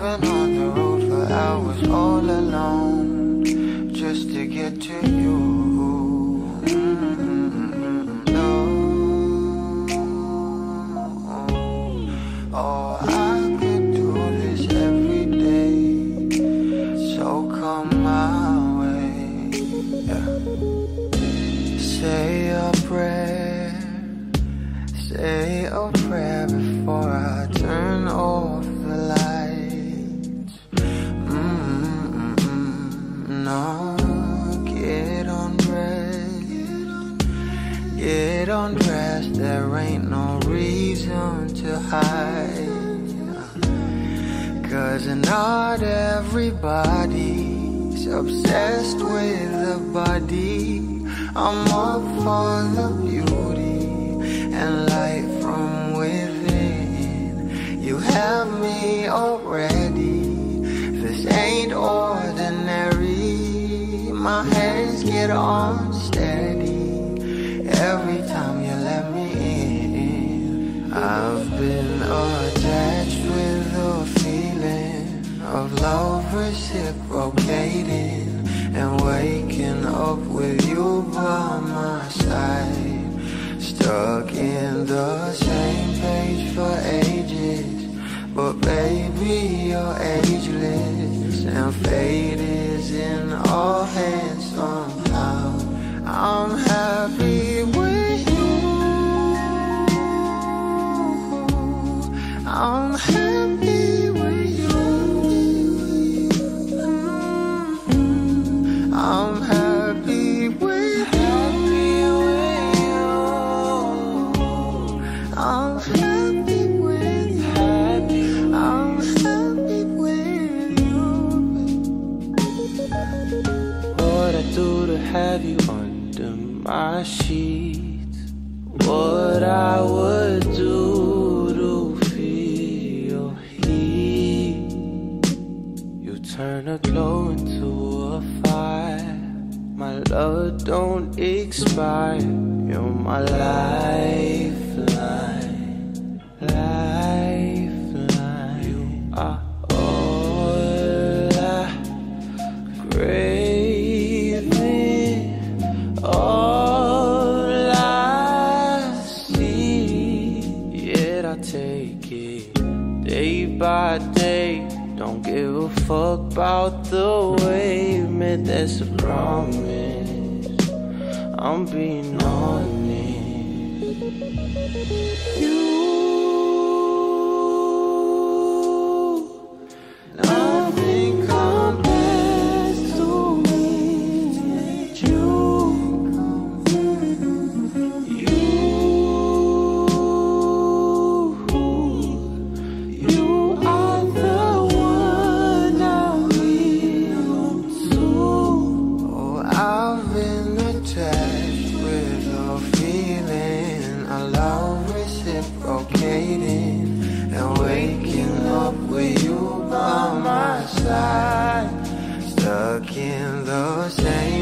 Been on the road for hours all alone just to get to you. Mm-hmm. No. Oh, I could do this every day. So come my way. Yeah. Say a prayer. Say a prayer Get undressed. There ain't no reason to hide. Cause not everybody's obsessed with the body. I'm up for the beauty and light from within. You have me already. This ain't ordinary. My hands get unsteady I've been attached with the feeling of love reciprocating and waking up with you by my side. Stuck in the same page for ages, but baby, you're ageless and fate is in our hands somehow. I'm happy What I do to have you under my sheets. What I would do to feel your heat. You turn a glow into a fire. My love don't expire. You're my lifeline. By day. Don't give a fuck about the way, man. That's a promise. I'm being honest. You In the same